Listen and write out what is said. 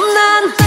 없는